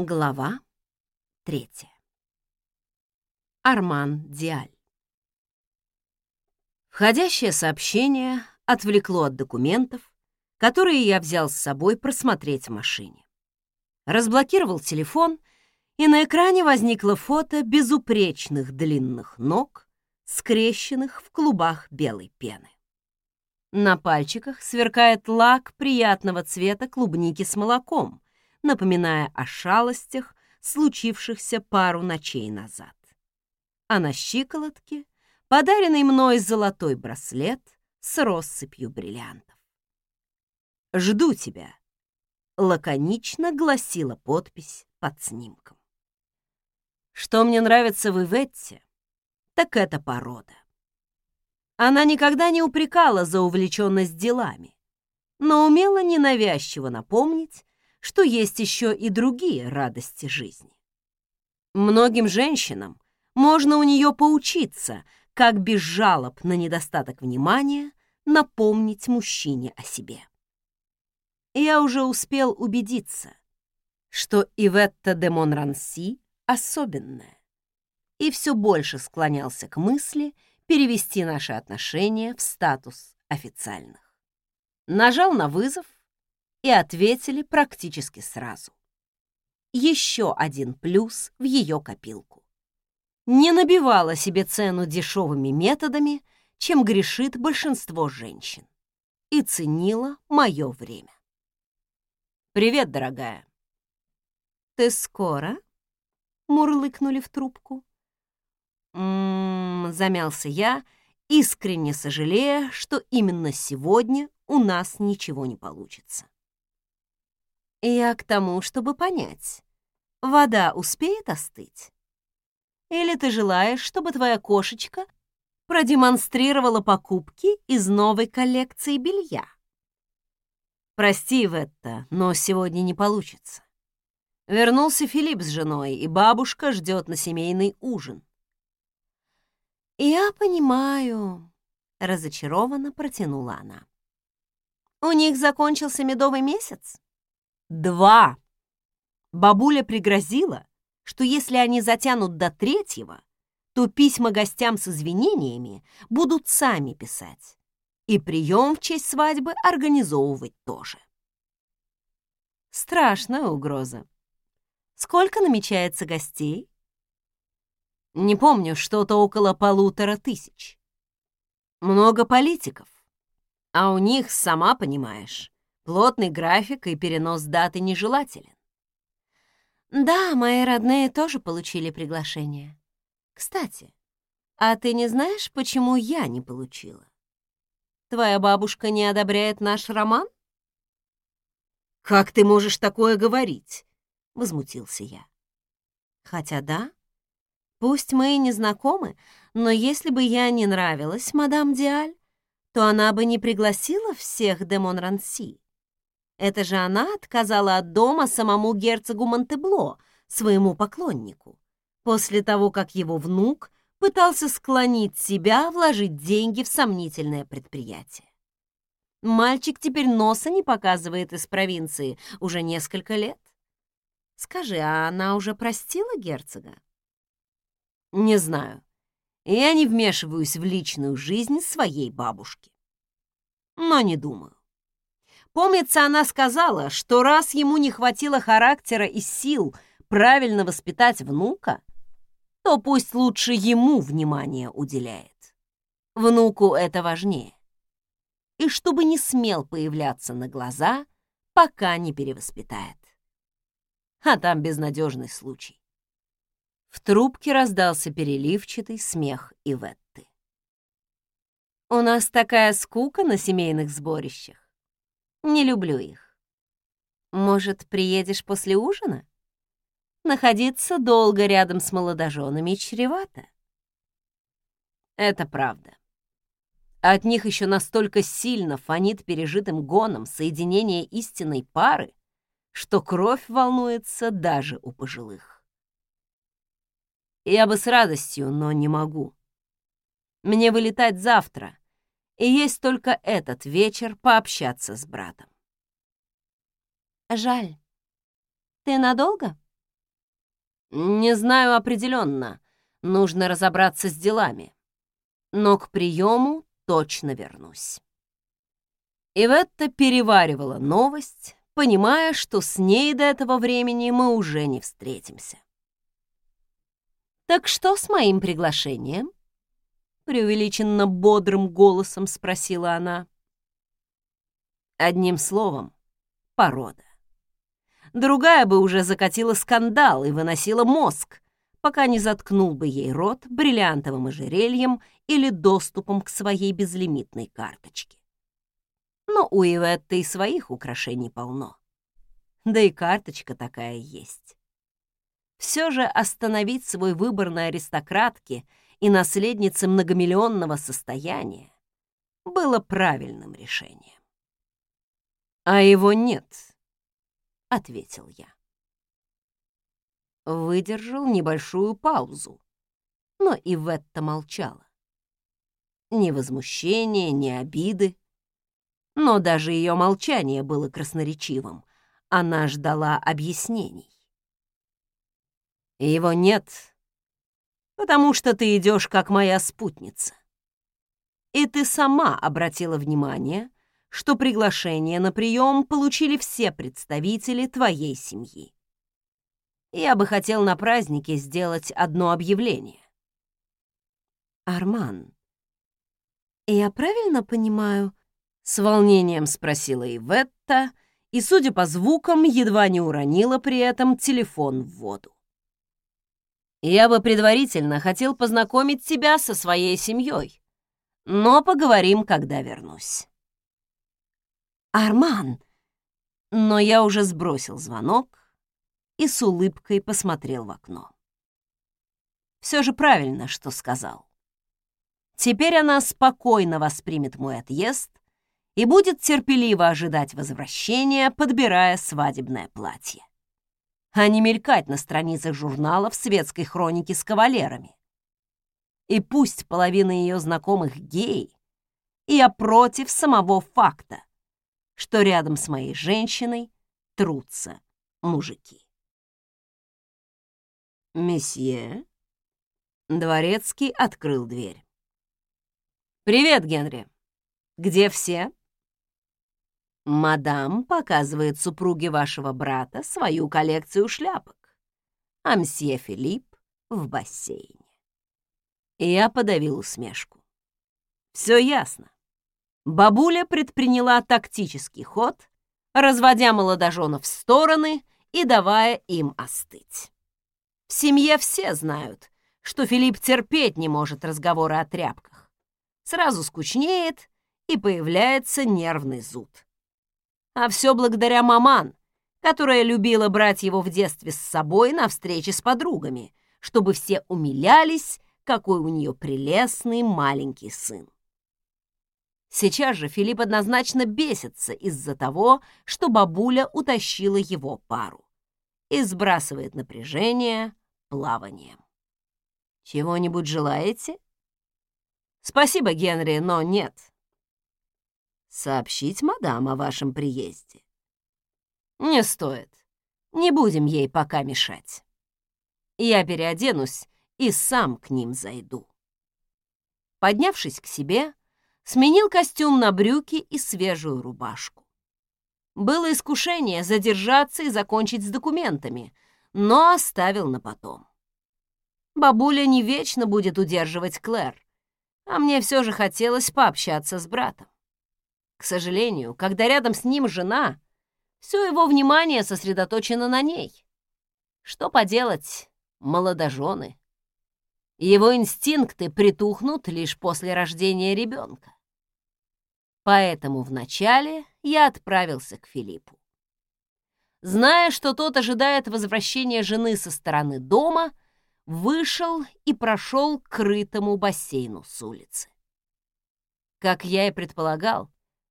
Глава третья. Арман Диаль. Входящее сообщение отвлекло от документов, которые я взял с собой просмотреть в машине. Разблокировал телефон, и на экране возникло фото безупречных длинных ног, скрещенных в клубах белой пены. На пальчиках сверкает лак приятного цвета клубники с молоком — напоминая о шалостях, случившихся пару ночей назад. А на щиколотке подаренный мной золотой браслет с россыпью бриллиантов. «Жду тебя», — лаконично гласила подпись под снимком. Что мне нравится в Иветте, так это порода. Она никогда не упрекала за увлеченность делами, но умела ненавязчиво напомнить, что есть еще и другие радости жизни. Многим женщинам можно у нее поучиться, как без жалоб на недостаток внимания напомнить мужчине о себе. Я уже успел убедиться, что Иветта де Монранси особенная, и все больше склонялся к мысли перевести наши отношения в статус официальных. Нажал на вызов и ответили практически сразу. Еще один плюс в ее копилку. Не набивала себе цену дешевыми методами, чем грешит большинство женщин, и ценила мое время. «Привет, дорогая». «Ты скоро?» — мурлыкнули в трубку. «М-м-м», замялся я, искренне сожалея, что именно сегодня у нас ничего не получится. Я к тому, чтобы понять, вода успеет остыть? Или ты желаешь, чтобы твоя кошечка продемонстрировала покупки из новой коллекции белья? Прости, Ветта, но сегодня не получится. Вернулся Филипп с женой, и бабушка ждет на семейный ужин. «Я понимаю», — разочарованно протянула она. «У них закончился медовый месяц?» Два. Бабуля пригрозила, что если они затянут до третьего, то письма гостям с извинениями будут сами писать. И прием в честь свадьбы организовывать тоже. Страшная угроза. Сколько намечается гостей? Не помню, что-то около полутора тысяч. Много политиков. А у них, сама понимаешь, Плотный график и перенос даты нежелателен. Да, мои родные тоже получили приглашение. Кстати, а ты не знаешь, почему я не получила? Твоя бабушка не одобряет наш роман? Как ты можешь такое говорить? Возмутился я. Хотя да, пусть мы и не знакомы, но если бы я не нравилась мадам Диаль, то она бы не пригласила всех де Монранси. Это же она отказала от дома самому герцогу Монтебло, своему поклоннику, после того, как его внук пытался склонить себя вложить деньги в сомнительное предприятие. Мальчик теперь носа не показывает из провинции уже несколько лет. Скажи, а она уже простила герцога? Не знаю. Я не вмешиваюсь в личную жизнь своей бабушки. Но не думаю. Помнится, она сказала, что раз ему не хватило характера и сил правильно воспитать внука, то пусть лучше ему внимание уделяет. Внуку это важнее. И чтобы не смел появляться на глаза, пока не перевоспитает. А там безнадежный случай. В трубке раздался переливчатый смех Иветты. «У нас такая скука на семейных сборищах. Не люблю их. Может, приедешь после ужина? Находиться долго рядом с молодоженами чревато. Это правда. От них еще настолько сильно фонит пережитым гоном соединение истинной пары, что кровь волнуется даже у пожилых. Я бы с радостью, но не могу. Мне вылетать завтра, и есть только этот вечер пообщаться с братом. Жаль. Ты надолго? Не знаю определенно. Нужно разобраться с делами. Но к приему точно вернусь. Иветта переваривала новость, понимая, что с ней до этого времени мы уже не встретимся. «Так что с моим приглашением?» Преувеличенно бодрым голосом спросила она. Одним словом, порода. Другая бы уже закатила скандал и выносила мозг, пока не заткнул бы ей рот бриллиантовым ожерельем или доступом к своей безлимитной карточке. Но у Иветты и своих украшений полно. Да и карточка такая есть. Все же остановить свой выбор на аристократке и наследнице многомиллионного состояния было правильным решением. «А его нет», — ответил я. Выдержал небольшую паузу, но и Ветта молчала. Ни возмущения, ни обиды. Но даже ее молчание было красноречивым. Она ждала объяснений. Его нет, потому что ты идешь как моя спутница. И ты сама обратила внимание, что приглашение на прием получили все представители твоей семьи. Я бы хотел на празднике сделать одно объявление. Арман, я правильно понимаю? С волнением спросила Иветта, и, судя по звукам, едва не уронила при этом телефон в воду. Я бы предварительно хотел познакомить тебя со своей семьей, но поговорим, когда вернусь. Арман! Но я уже сбросил звонок и с улыбкой посмотрел в окно. Все же правильно, что сказал. Теперь она спокойно воспримет мой отъезд и будет терпеливо ожидать возвращения, подбирая свадебное платье а не мелькать на страницах журналов светской хроники с кавалерами. И пусть половина ее знакомых гей, я против самого факта, что рядом с моей женщиной трутся мужики. «Месье?» Дворецкий открыл дверь. «Привет, Генри. Где все?» Мадам показывает супруге вашего брата свою коллекцию шляпок, а мсье Филипп в бассейне. Я подавил усмешку. Все ясно. Бабуля предприняла тактический ход, разводя молодоженов в стороны и давая им остыть. В семье все знают, что Филипп терпеть не может разговоры о тряпках. Сразу скучнеет, и появляется нервный зуд. А все благодаря маман, которая любила брать его в детстве с собой на встречи с подругами, чтобы все умилялись, какой у нее прелестный маленький сын. Сейчас же Филипп однозначно бесится из-за того, что бабуля утащила его пару и сбрасывает напряжение плаванием. Чего-нибудь желаете? Спасибо, Генри, но нет сообщить мадам о вашем приезде. Не стоит. Не будем ей пока мешать. Я переоденусь и сам к ним зайду. Поднявшись к себе, сменил костюм на брюки и свежую рубашку. Было искушение задержаться и закончить с документами, но оставил на потом. Бабуля не вечно будет удерживать Клэр, а мне все же хотелось пообщаться с братом. К сожалению, когда рядом с ним жена, все его внимание сосредоточено на ней. Что поделать, молодожены. Его инстинкты притухнут лишь после рождения ребенка. Поэтому вначале я отправился к Филиппу. Зная, что тот ожидает возвращения жены со стороны дома, вышел и прошел к крытому бассейну с улицы. Как я и предполагал,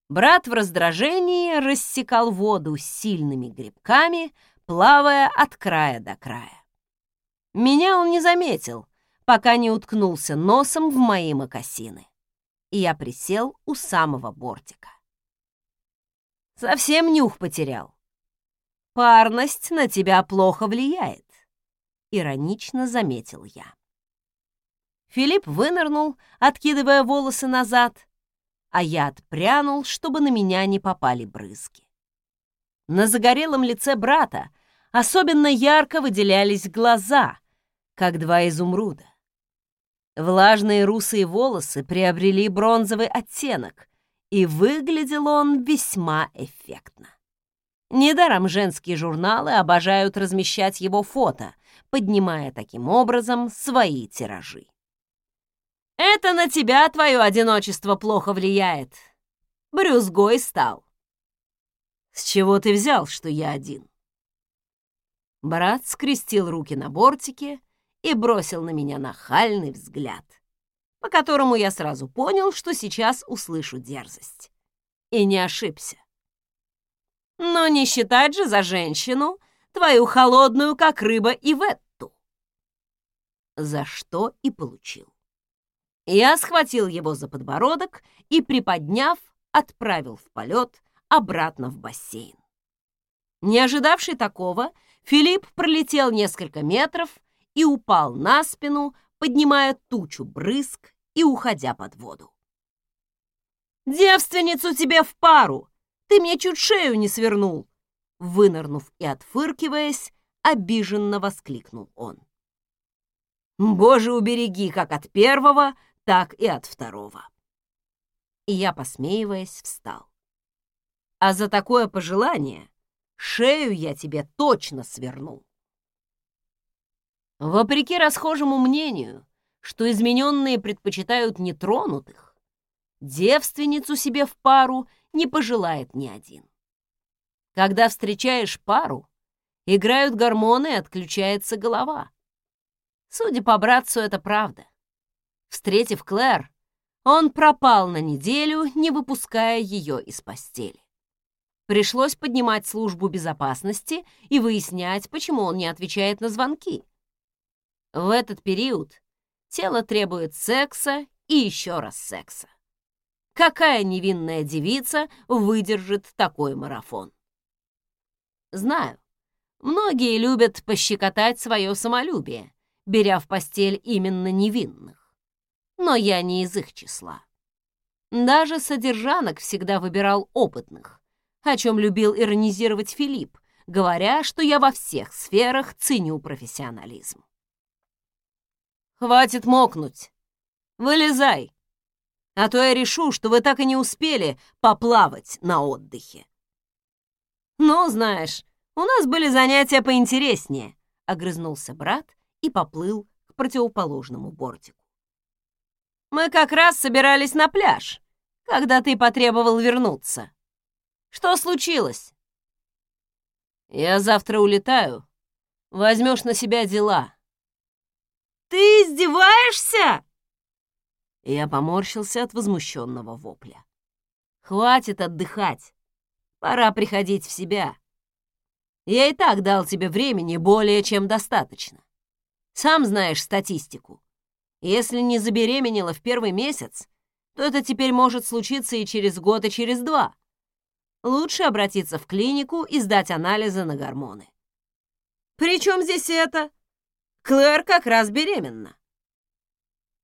Брат в раздражении рассекал воду сильными грибками, плавая от края до края. Меня он не заметил, пока не уткнулся носом в мои мокасины. И я присел у самого бортика. Совсем нюх потерял. Парность на тебя плохо влияет. иронично заметил я. Филипп вынырнул, откидывая волосы назад, а я отпрянул, чтобы на меня не попали брызги. На загорелом лице брата особенно ярко выделялись глаза, как два изумруда. Влажные русые волосы приобрели бронзовый оттенок, и выглядел он весьма эффектно. Недаром женские журналы обожают размещать его фото, поднимая таким образом свои тиражи. «Это на тебя твое одиночество плохо влияет. Брюзгой стал». «С чего ты взял, что я один?» Брат скрестил руки на бортике и бросил на меня нахальный взгляд, по которому я сразу понял, что сейчас услышу дерзость. И не ошибся. Но не считать же за женщину твою холодную, как рыба, Иветту. За что и получил. Я схватил его за подбородок и, приподняв, отправил в полет обратно в бассейн. Не ожидавший такого, Филипп пролетел несколько метров и упал на спину, поднимая тучу брызг и уходя под воду. «Девственницу тебе в пару! Ты мне чуть шею не свернул!» Вынырнув и отфыркиваясь, обиженно воскликнул он. «Боже, убереги как от первого, так и от второго!» И я, посмеиваясь, встал. «А за такое пожелание шею я тебе точно сверну!» Вопреки расхожему мнению, что измененные предпочитают нетронутых, девственницу себе в пару не пожелает ни один. Когда встречаешь пару, играют гормоны и отключается голова. Судя по братцу, это правда. Встретив Клэр, он пропал на неделю, не выпуская ее из постели. Пришлось поднимать службу безопасности и выяснять, почему он не отвечает на звонки. В этот период тело требует секса и еще раз секса. Какая невинная девица выдержит такой марафон? Знаю, многие любят пощекотать свое самолюбие, беря в постель именно невинных. Но я не из их числа. Даже содержанок всегда выбирал опытных, о чем любил иронизировать Филипп, говоря, что я во всех сферах ценю профессионализм. «Хватит мокнуть! Вылезай! А то я решу, что вы так и не успели поплавать на отдыхе!» «Ну, знаешь, у нас были занятия поинтереснее», — огрызнулся брат и поплыл к противоположному бортику. «Мы как раз собирались на пляж, когда ты потребовал вернуться. Что случилось?» «Я завтра улетаю. Возьмешь на себя дела», ты издеваешься?» Я поморщился от возмущенного вопля. «Хватит отдыхать. Пора приходить в себя. Я и так дал тебе времени более чем достаточно. Сам знаешь статистику. Если не забеременела в первый месяц, то это теперь может случиться и через год, и через два. Лучше обратиться в клинику и сдать анализы на гормоны. «При чем здесь это?» Клэр как раз беременна.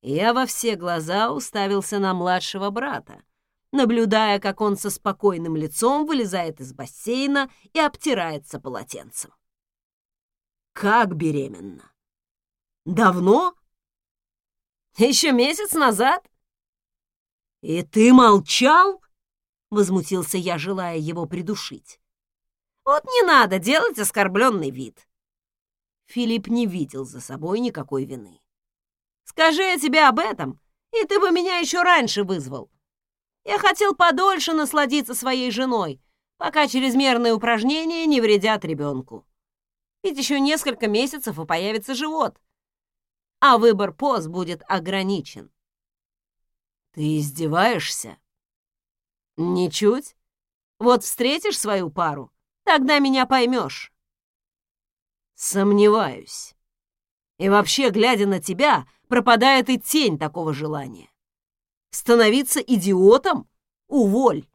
Я во все глаза уставился на младшего брата, наблюдая, как он со спокойным лицом вылезает из бассейна и обтирается полотенцем. Как беременна? Давно? Еще месяц назад? И ты молчал? Возмутился я, желая его придушить. Вот не надо делать оскорбленный вид. Филипп не видел за собой никакой вины. «Скажи я тебе об этом, и ты бы меня еще раньше вызвал. Я хотел подольше насладиться своей женой, пока чрезмерные упражнения не вредят ребенку. Ведь еще несколько месяцев и появится живот, а выбор поз будет ограничен». «Ты издеваешься?» «Ничуть. Вот встретишь свою пару, тогда меня поймешь». Сомневаюсь. И вообще, глядя на тебя, пропадает и тень такого желания. Становиться идиотом? Уволь.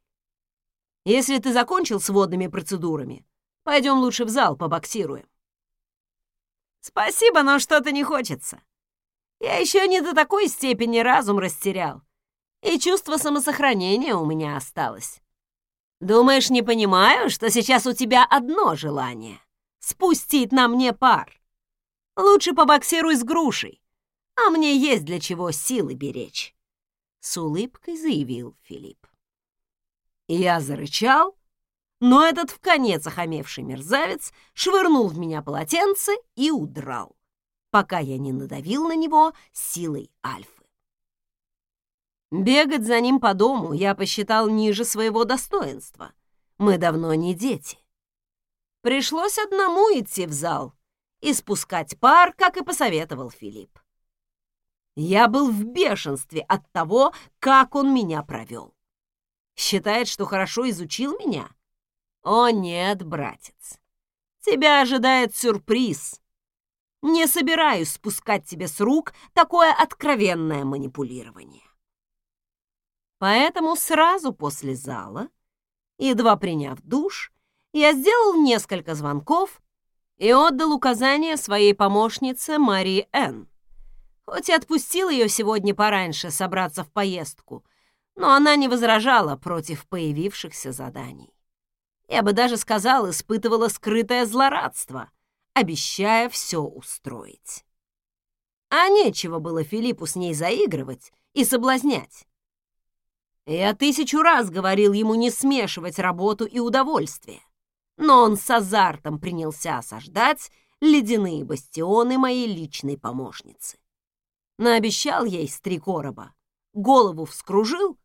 Если ты закончил с водными процедурами, пойдем лучше в зал побоксируем. Спасибо, но что-то не хочется. Я еще не до такой степени разум растерял. И чувство самосохранения у меня осталось. Думаешь, не понимаю, что сейчас у тебя одно желание — спустить на мне пар? Лучше побоксируй с грушей, а мне есть для чего силы беречь. С улыбкой заявил Филипп. Я зарычал, но этот в конец охамевший мерзавец швырнул в меня полотенце и удрал, пока я не надавил на него силой альфы. Бегать за ним по дому я посчитал ниже своего достоинства. Мы давно не дети. Пришлось одному идти в зал и спускать пар, как и посоветовал Филипп. Я был в бешенстве от того, как он меня провел. Считает, что хорошо изучил меня? О нет, братец. Тебя ожидает сюрприз. Не собираюсь спускать тебе с рук такое откровенное манипулирование. Поэтому сразу после зала, едва приняв душ, я сделал несколько звонков и отдал указания своей помощнице Марии Н. Хоть и отпустил ее сегодня пораньше собраться в поездку, но она не возражала против появившихся заданий. Я бы даже сказал, испытывала скрытое злорадство, обещая все устроить. А нечего было Филиппу с ней заигрывать и соблазнять. Я тысячу раз говорил ему не смешивать работу и удовольствие, но он с азартом принялся осаждать ледяные бастионы моей личной помощницы. Наобещал ей с три короба, голову вскружил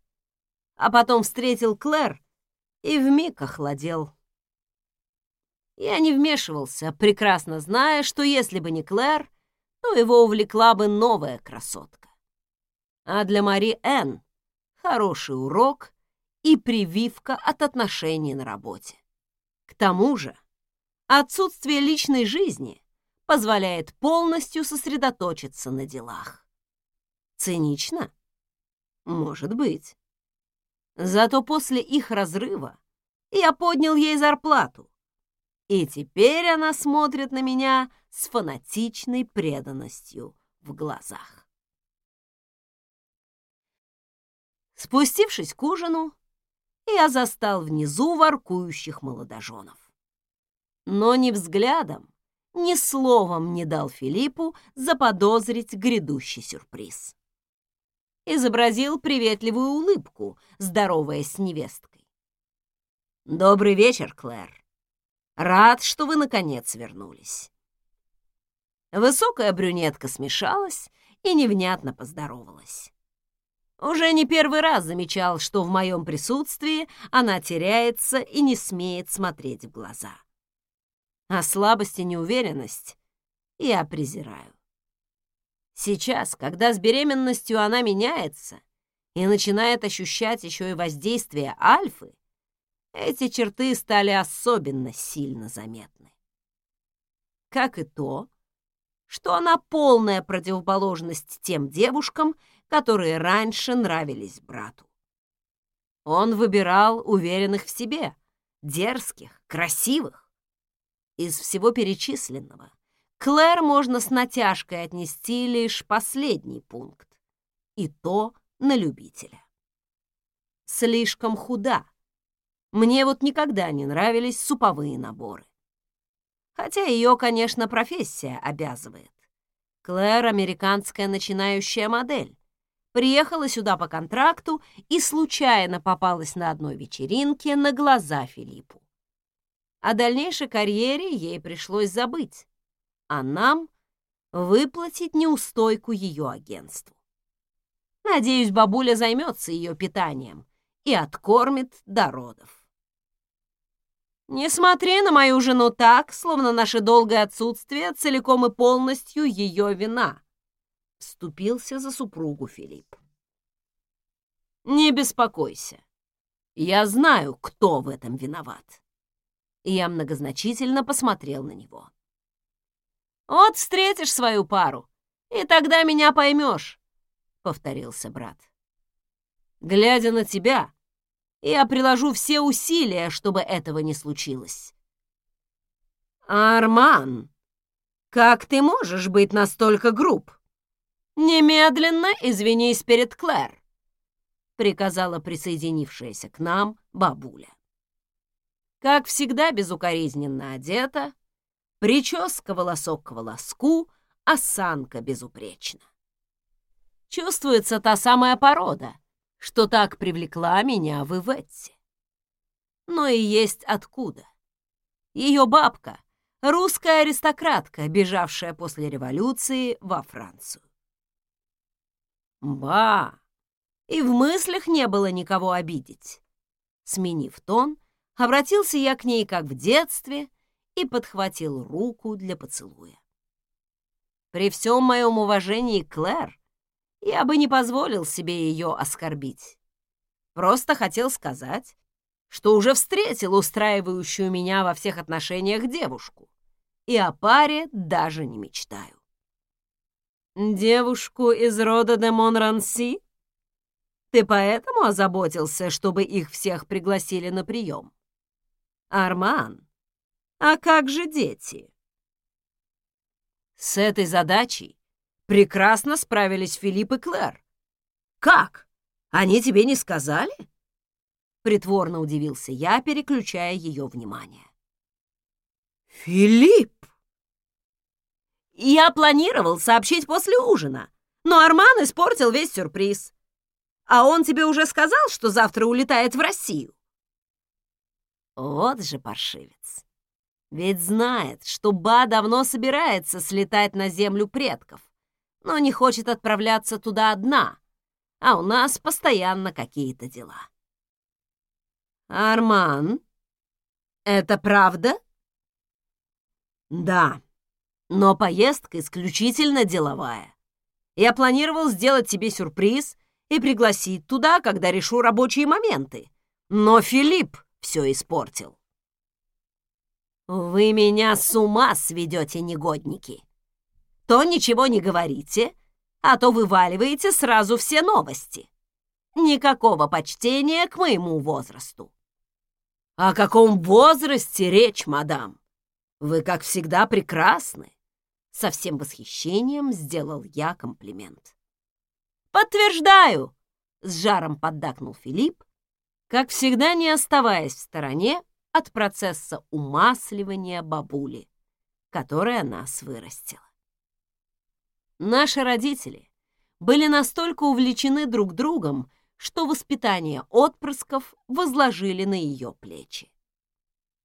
а потом встретил Клэр и вмиг охладел. Я не вмешивался, прекрасно зная, что если бы не Клэр, то его увлекла бы новая красотка. А для Мари Энн хороший урок и прививка от отношений на работе. К тому же отсутствие личной жизни позволяет полностью сосредоточиться на делах. Цинично? Может быть. Зато после их разрыва я поднял ей зарплату. И теперь она смотрит на меня с фанатичной преданностью в глазах. Спустившись к ужину, я застал внизу воркующих молодоженов. Но ни взглядом, ни словом не дал Филиппу заподозрить грядущий сюрприз изобразил приветливую улыбку, здороваясь с невесткой. «Добрый вечер, Клэр. Рад, что вы, наконец, вернулись». Высокая брюнетка смешалась и невнятно поздоровалась. Уже не первый раз замечал, что в моем присутствии она теряется и не смеет смотреть в глаза. А слабость и неуверенность я презираю. Сейчас, когда с беременностью она меняется и начинает ощущать еще и воздействие альфы, эти черты стали особенно сильно заметны. Как и то, что она полная противоположность тем девушкам, которые раньше нравились брату. Он выбирал уверенных в себе, дерзких, красивых. Из всего перечисленного Клэр можно с натяжкой отнести лишь последний пункт. И то на любителя. Слишком худа. Мне вот никогда не нравились суповые наборы. Хотя ее, конечно, профессия обязывает. Клэр — американская начинающая модель. Приехала сюда по контракту и случайно попалась на одной вечеринке на глаза Филиппу. О дальнейшей карьере ей пришлось забыть а нам выплатить неустойку ее агентству. Надеюсь, бабуля займется ее питанием и откормит до родов. Не смотри на мою жену так, словно наше долгое отсутствие целиком и полностью ее вина, вступился за супругу Филипп. Не беспокойся. Я знаю, кто в этом виноват. я многозначительно посмотрел на него. Вот встретишь свою пару, и тогда меня поймешь, — повторился брат. Глядя на тебя, я приложу все усилия, чтобы этого не случилось. Арман! Как ты можешь быть настолько груб? Немедленно извинись перед Клэр, приказала присоединившаяся к нам бабуля. Как всегда безукоризненно одета, прическа волосок к волоску, осанка безупречна. Чувствуется та самая порода, что так привлекла меня в Иветте. Но и есть откуда. Ее бабка — русская аристократка, бежавшая после революции во Францию. Ба! И в мыслях не было никого обидеть. Сменив тон, обратился я к ней как в детстве и подхватил руку для поцелуя. При всем моем уважении Клэр, я бы не позволил себе ее оскорбить. Просто хотел сказать, что уже встретил устраивающую меня во всех отношениях девушку, и о паре даже не мечтаю. Девушку из рода де Монранси? Ты поэтому озаботился, чтобы их всех пригласили на прием? Арман, а как же дети? С этой задачей прекрасно справились Филипп и Клэр. Как? Они тебе не сказали? Притворно удивился я, переключая ее внимание. «Филипп!» Я планировал сообщить после ужина, но Арман испортил весь сюрприз. А он тебе уже сказал, что завтра улетает в Россию? Вот же паршивец. Ведь знает, что Ба давно собирается слетать на землю предков, но не хочет отправляться туда одна, а у нас постоянно какие-то дела. «Арман, это правда?» «Да, но поездка исключительно деловая. Я планировал сделать тебе сюрприз и пригласить туда, когда решу рабочие моменты. Но Филипп все испортил». «Вы меня с ума сведете, негодники! То ничего не говорите, а то вываливаете сразу все новости. Никакого почтения к моему возрасту. О каком возрасте речь, мадам? Вы, как всегда, прекрасны. Со всем восхищением сделал я комплимент. Подтверждаю, с жаром поддакнул Филипп, как всегда не оставаясь в стороне от процесса умасливания бабули, которая нас вырастила. Наши родители были настолько увлечены друг другом, что воспитание отпрысков возложили на ее плечи.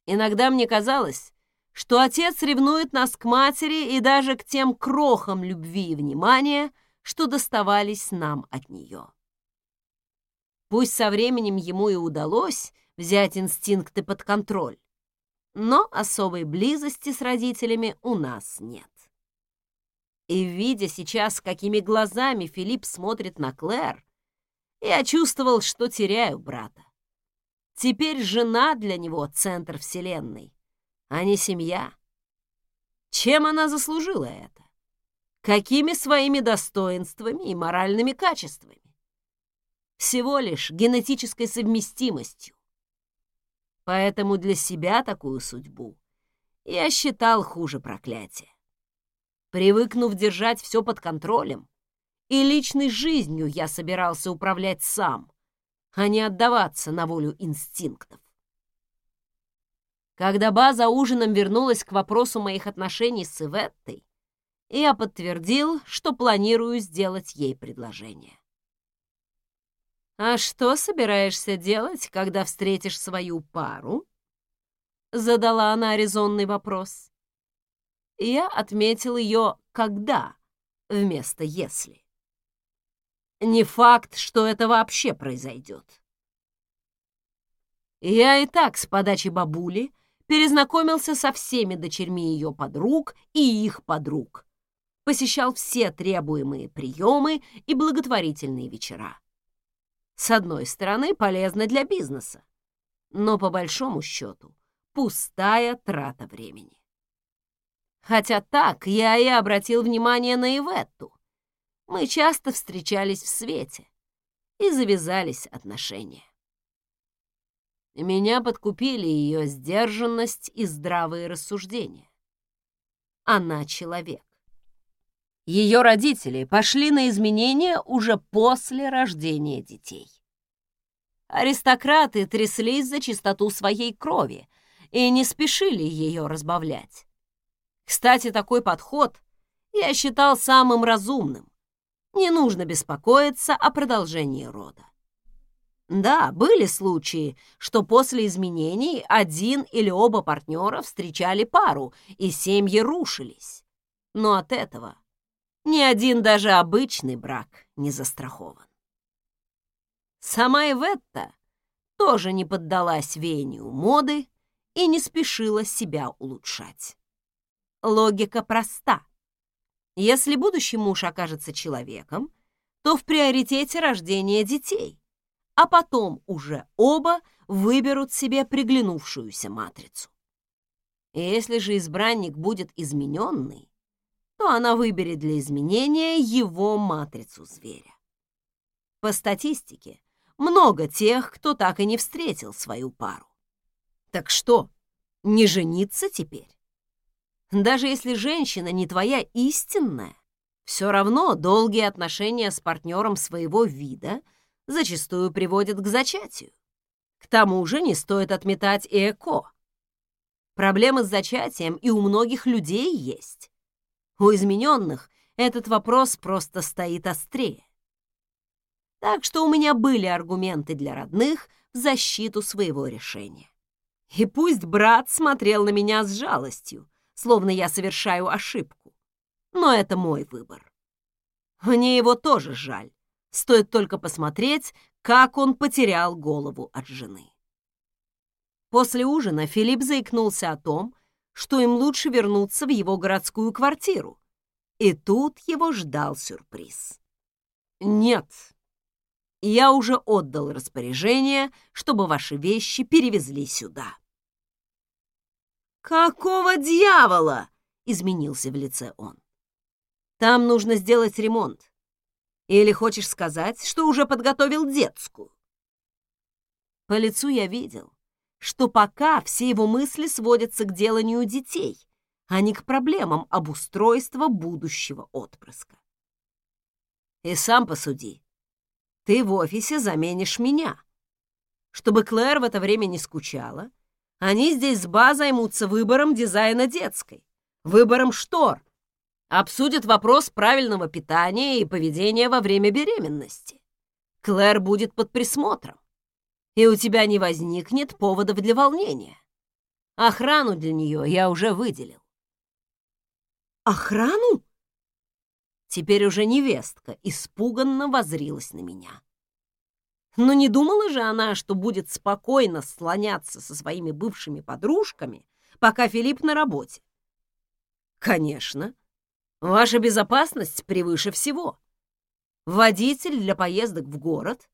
Иногда мне казалось, что отец ревнует нас к матери и даже к тем крохам любви и внимания, что доставались нам от нее. Пусть со временем ему и удалось взять инстинкты под контроль, но особой близости с родителями у нас нет. И видя сейчас, какими глазами Филипп смотрит на Клэр, я чувствовал, что теряю брата. Теперь жена для него — центр вселенной, а не семья. Чем она заслужила это? Какими своими достоинствами и моральными качествами? Всего лишь генетической совместимостью. Поэтому для себя такую судьбу я считал хуже проклятия. Привыкнув держать все под контролем, и личной жизнью я собирался управлять сам, а не отдаваться на волю инстинктов. Когда Ба за ужином вернулась к вопросу моих отношений с Иветтой, я подтвердил, что планирую сделать ей предложение. «А что собираешься делать, когда встретишь свою пару?» Задала она резонный вопрос. Я отметил ее «когда» вместо «если». Не факт, что это вообще произойдет. Я и так с подачи бабули перезнакомился со всеми дочерьми ее подруг и их подруг, посещал все требуемые приемы и благотворительные вечера. С одной стороны, полезно для бизнеса, но по большому счету пустая трата времени. Хотя так я и обратил внимание на Иветту, мы часто встречались в свете и завязались отношения. Меня подкупили ее сдержанность и здравые рассуждения. она человек. Ее родители пошли на изменения уже после рождения детей. Аристократы тряслись за чистоту своей крови и не спешили ее разбавлять. Кстати, такой подход я считал самым разумным. Не нужно беспокоиться о продолжении рода. Да, были случаи, что после изменений один или оба партнера встречали пару, и семьи рушились. Но от этого ни один даже обычный брак не застрахован. Сама Иветта тоже не поддалась веянию моды и не спешила себя улучшать. Логика проста. Если будущий муж окажется человеком, то в приоритете рождение детей, а потом уже оба выберут себе приглянувшуюся матрицу. И если же избранник будет измененный, то она выберет для изменения его матрицу зверя. По статистике, много тех, кто так и не встретил свою пару. Так что, не жениться теперь? Даже если женщина не твоя истинная, все равно долгие отношения с партнером своего вида зачастую приводят к зачатию. К тому же не стоит отметать и ЭКО. Проблемы с зачатием и у многих людей есть. У измененных этот вопрос просто стоит острее. Так что у меня были аргументы для родных в защиту своего решения. И пусть брат смотрел на меня с жалостью, словно я совершаю ошибку. Но это мой выбор. Мне его тоже жаль. Стоит только посмотреть, как он потерял голову от жены. После ужина Филипп заикнулся о том, что им лучше вернуться в его городскую квартиру. И тут его ждал сюрприз. «Нет, я уже отдал распоряжение, чтобы ваши вещи перевезли сюда». «Какого дьявола?» — изменился в лице он. «Там нужно сделать ремонт. Или хочешь сказать, что уже подготовил детскую?» По лицу я видел, что пока все его мысли сводятся к деланию детей, а не к проблемам обустройства будущего отпрыска. И сам посуди. Ты в офисе заменишь меня. Чтобы Клэр в это время не скучала, они здесь с Ба займутся выбором дизайна детской, выбором штор, обсудят вопрос правильного питания и поведения во время беременности. Клэр будет под присмотром и у тебя не возникнет поводов для волнения. Охрану для нее я уже выделил. Охрану? Теперь уже невестка испуганно возрилась на меня. Но не думала же она, что будет спокойно слоняться со своими бывшими подружками, пока Филипп на работе. Конечно, ваша безопасность превыше всего. Водитель для поездок в город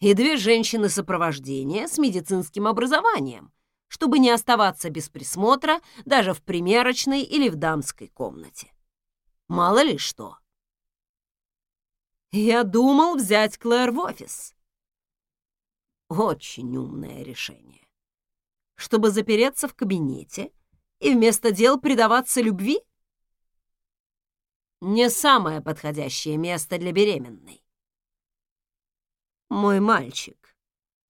и две женщины сопровождения с медицинским образованием, чтобы не оставаться без присмотра даже в примерочной или в дамской комнате. Мало ли что. Я думал взять Клэр в офис. Очень умное решение. Чтобы запереться в кабинете и вместо дел предаваться любви? Не самое подходящее место для беременной мой мальчик.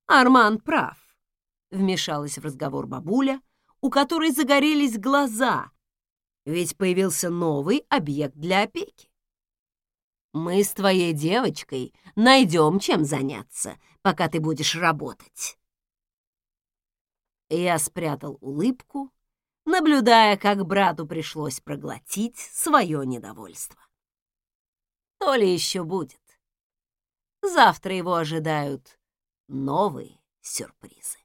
Арман прав», — вмешалась в разговор бабуля, у которой загорелись глаза, ведь появился новый объект для опеки. «Мы с твоей девочкой найдем чем заняться, пока ты будешь работать». Я спрятал улыбку, наблюдая, как брату пришлось проглотить свое недовольство. То ли еще будет. Завтра его ожидают новые сюрпризы.